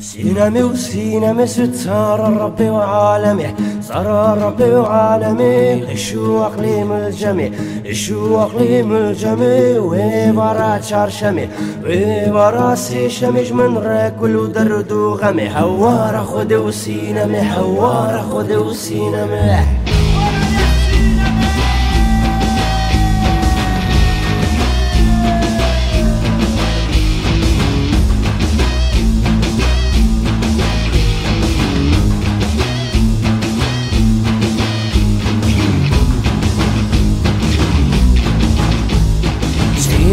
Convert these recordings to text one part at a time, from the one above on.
سينامي وسينامي ستار ربي وعالمي صار ربي وعالمي الشو أقليم الجميع الشو أقليم الجميع. وبرا شمي وبرا سي شمش من راكل ودردو غمي حوار خد وسينامي حوار خد وسينامي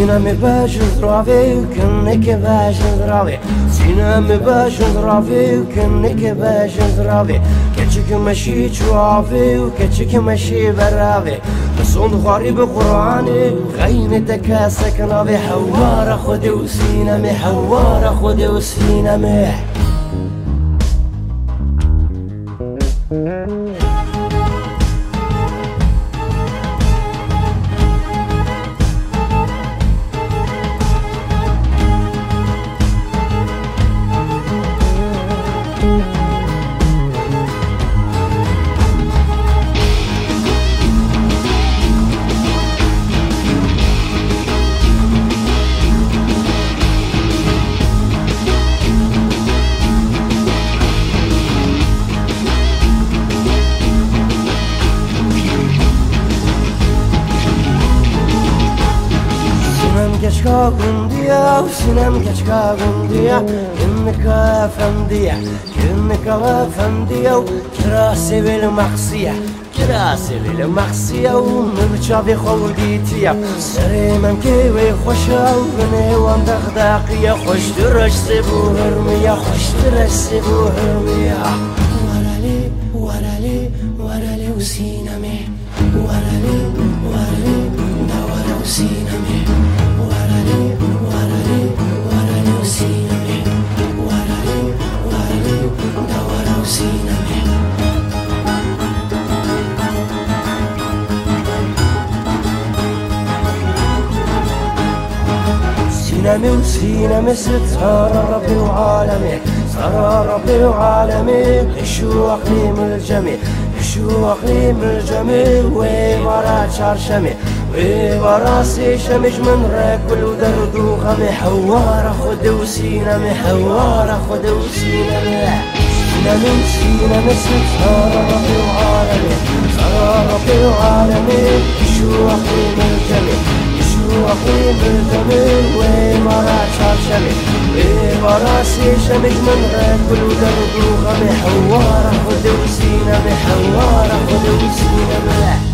سینم باش کنه که باش زراوی سینم باش کنه که باش زراوی کچک مشی چواوی و کچک مشی براوی بسون غریب قرآنی غین تکا سکناوی حوار خود و سینم حوار خود و قندية وسنم كشكا قندية كنك فندية كنك فندية وكراسي بالمقصية. كراسي بالمقصية ومرشا خوديتية سري من كيوي خوشا وبني وام دغداقية خوش درش سبو هرمية خوش درش سبو هرمية. ورالي ورالي ورالي وسينامي. سينامي وسينامي ستار ربي وعالمي صار ربي وعالمي شو اقليم الجميع شو اقليم الجميع. وين ورا شرشمي وين وراسي شمش من راكل ودرد وغمي حوار خد وسينامي حوار خد وسينامي سينامي وسينامي ستار ربي وعالمي صار ربي وعالمي شو اقليم الجميع واخوي بالجميل ومرا شمي ومرا شمش من غير كل درب وغمي حوارة خد وسينا محوارة خد وسينا